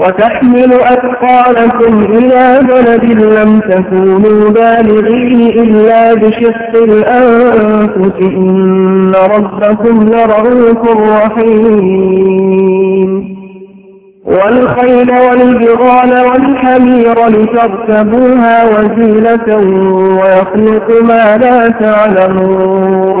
وتحمل أثقالكم إلى بلد لم تكونوا بالغيه إلا بشق الأنفس. إن ربكم لرؤوف رحيم. والخيل والبغال والحمير لتركبوها وزينة ويخلق ما لا تعلمون.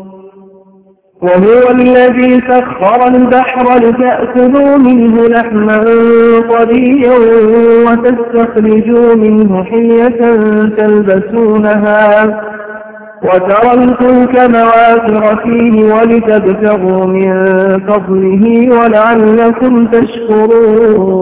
وهو الذي سخر البحر لتأكلوا منه لحما طريا وتستخرجوا منه حية تلبسونها وترى الفلك مواكر فيه ولتبتغوا من فضله ولعلكم تشكرون.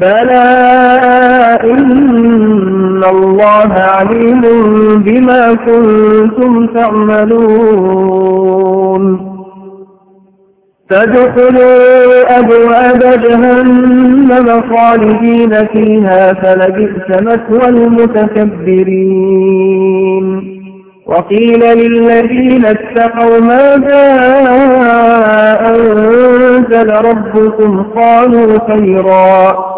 بلى إن الله عليم بما كنتم تعملون فادخلوا أبواب جهنم خالدين فيها فلبئس مثوى المتكبرين وقيل للذين اتقوا ماذا أنزل ربكم قالوا خيرا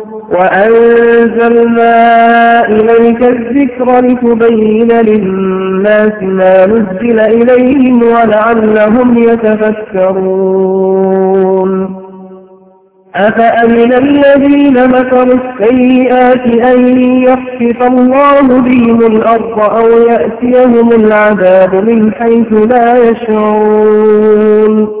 وأنزلنا إليك الذكر لتبين للناس ما نزل إليهم ولعلهم يتفكرون. أفأمن الذين مكروا السيئات أن يخفف الله بهم الأرض أو يأتيهم العذاب من حيث لا يشعرون؟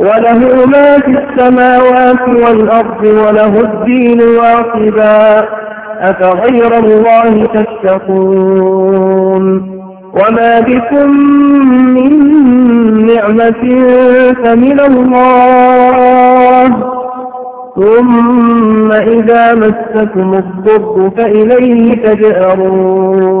وله ما في السماوات والأرض وله الدين واصبا أفغير الله تتقون؟ وما بكم من نعمة فمن الله. ثم إذا مسكم الضر فإليه تجأرون.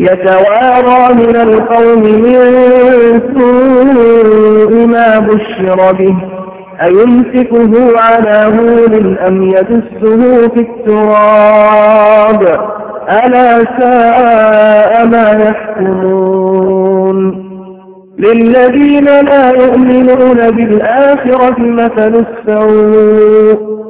يتوارى من القوم من سوء ما بشر به. أيمسكه على هون أم يدسه في التراب؟ ألا ساء ما يحكمون. للذين لا يؤمنون بالآخرة مثل السوء.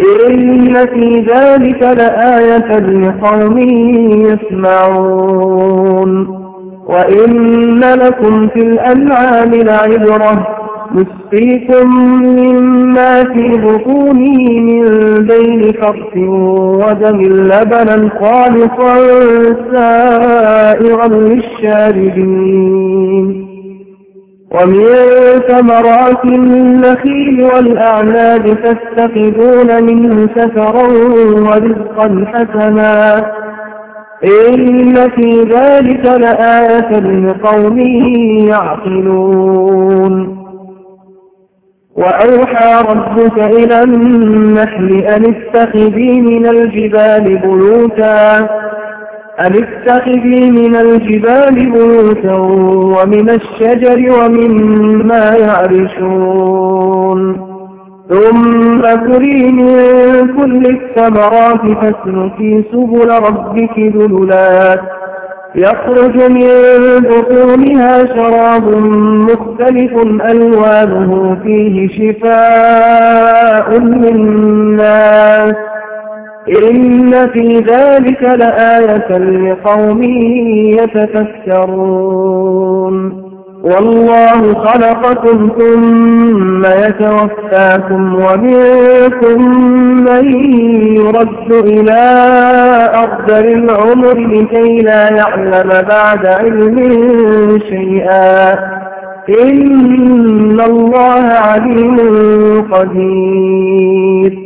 إن في ذلك لآية لقوم يسمعون. وإن لكم في الأنعام لعبرة نسقيكم مما في بطونه من بين فرث ودم لبنا خالصا سائغا للشاربين. ومن ثمرات النخيل والأعناب تستقدون منه سفرا ورزقا حسنا. إن في ذلك لآية لقوم يعقلون. وأوحى ربك إلى النحل أن اتخذي من الجبال بيوتا. أن اتخذي من الجبال بيوتا ومن الشجر ومما يعرشون ثم كري من كل الثمرات فاسلكي سبل ربك ذللات يخرج من بطونها شراب مختلف ألوانه فيه شفاء للناس إن في ذلك لآية لقوم يتفكرون والله خلقكم ثم يتوفاكم ومنكم من يرد إلى أرض العمر لكي لا يعلم بعد علم شيئا إن الله عليم قدير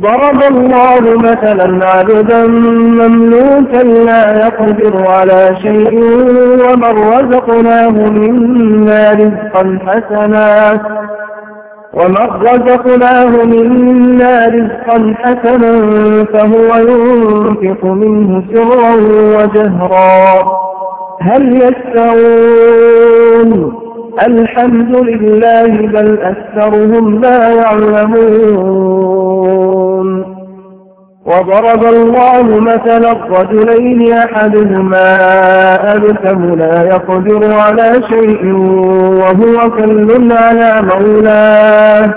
ضرب الله مثلا عبدا مملوكا لا يقدر على شيء ومن رزقناه منا رزقا حسنا. ومن رزقناه منا رزقا حسنا فهو ينفق منه سرا وجهرا. هل يستوون؟ الحمد لله بل أكثرهم لا يعلمون. وضرب الله مثلا الرجلين أحدهما أبكم لا يقدر على شيء وهو كل على مولاه.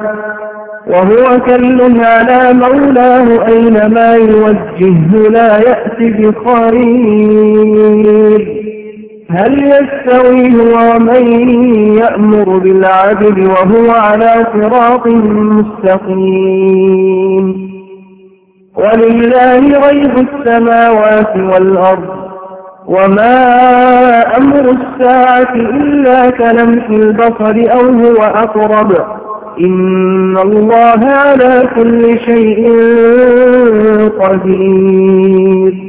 وهو كل على مولاه أينما يوجهه لا يأتي بخير هل يستوي هو ومن يأمر بالعدل وهو على صراط مستقيم؟ ولله غيب السماوات والأرض وما أمر الساعة إلا كلمح البصر أو هو أقرب. إن الله على كل شيء قدير.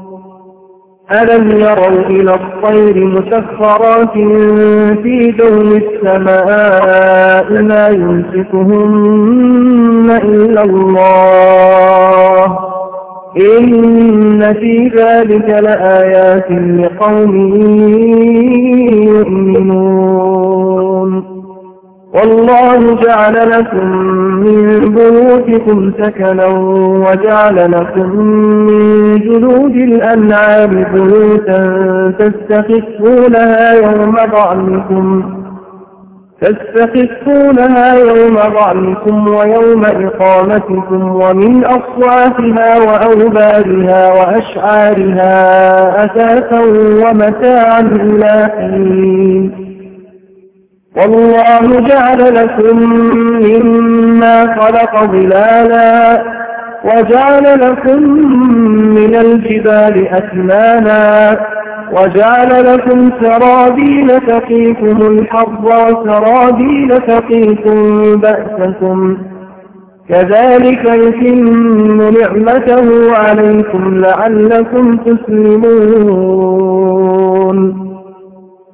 ألم يروا إلى الطير مسخرات في دون السماء ما يمسكهن إلا الله؟ إن في ذلك لآيات لقوم يؤمنون. والله جعل لكم من بيوتكم سكنا وجعل لكم من جلود الأنعام بيوتا تستخفونها يوم ضعنكم تستخفونها يوم ضعنكم ويوم إقامتكم ومن أصوافها وأوبارها وأشعارها أساسا ومتاعا إلى حين والله جعل لكم مما خلق ظلالا وجعل لكم من الجبال أكمانا وجعل لكم سرابيل تقيكم الحظ وسرابيل تقيكم بأسكم. كذلك يتم نعمته عليكم لعلكم تسلمون.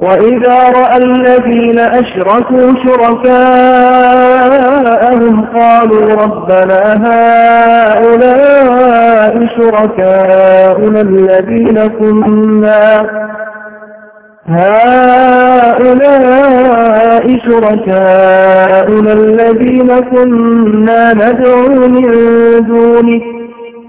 وإذا رأى الذين أشركوا شركاءهم قالوا ربنا هؤلاء شركاؤنا الذين كنا هؤلاء شركاؤنا الذين كنا ندعو من دونك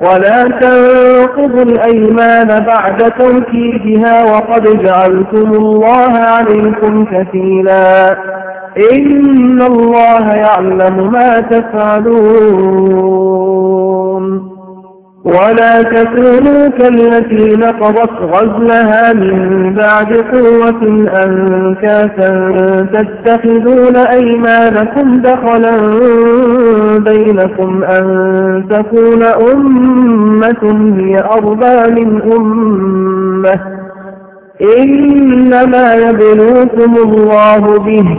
ولا تنقضوا الأيمان بعد توكيدها وقد جعلتم الله عليكم كفيلا. إن الله يعلم ما تفعلون. ولا تكونوا كالتي نقضت غزلها من بعد قوة أنكاسا تتخذون أيمانكم دخلا بينكم أن تكون أمة هي أربى من أمة إنما يبلوكم الله به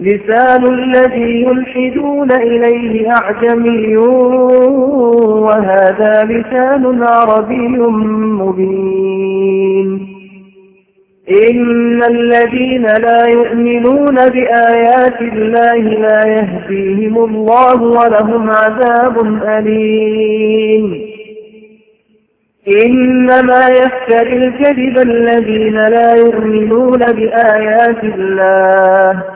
لسان الذي يلحدون إليه أعجمي وهذا لسان عربي مبين. إن الذين لا يؤمنون بآيات الله لا يهديهم الله ولهم عذاب أليم. إنما يفتري الكذب الذين لا يؤمنون بآيات الله.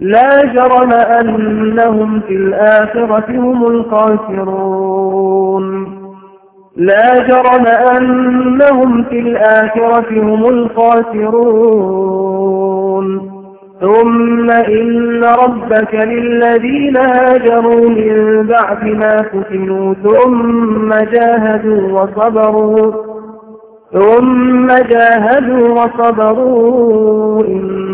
لا جرم أنهم في الآخرة هم الخاسرون. لا جرم أنهم في الآخرة هم الخاسرون. ثم إن ربك للذين هاجروا من بعد ما فتنوا ثم جاهدوا وصبروا ثم جاهدوا وصبروا. إن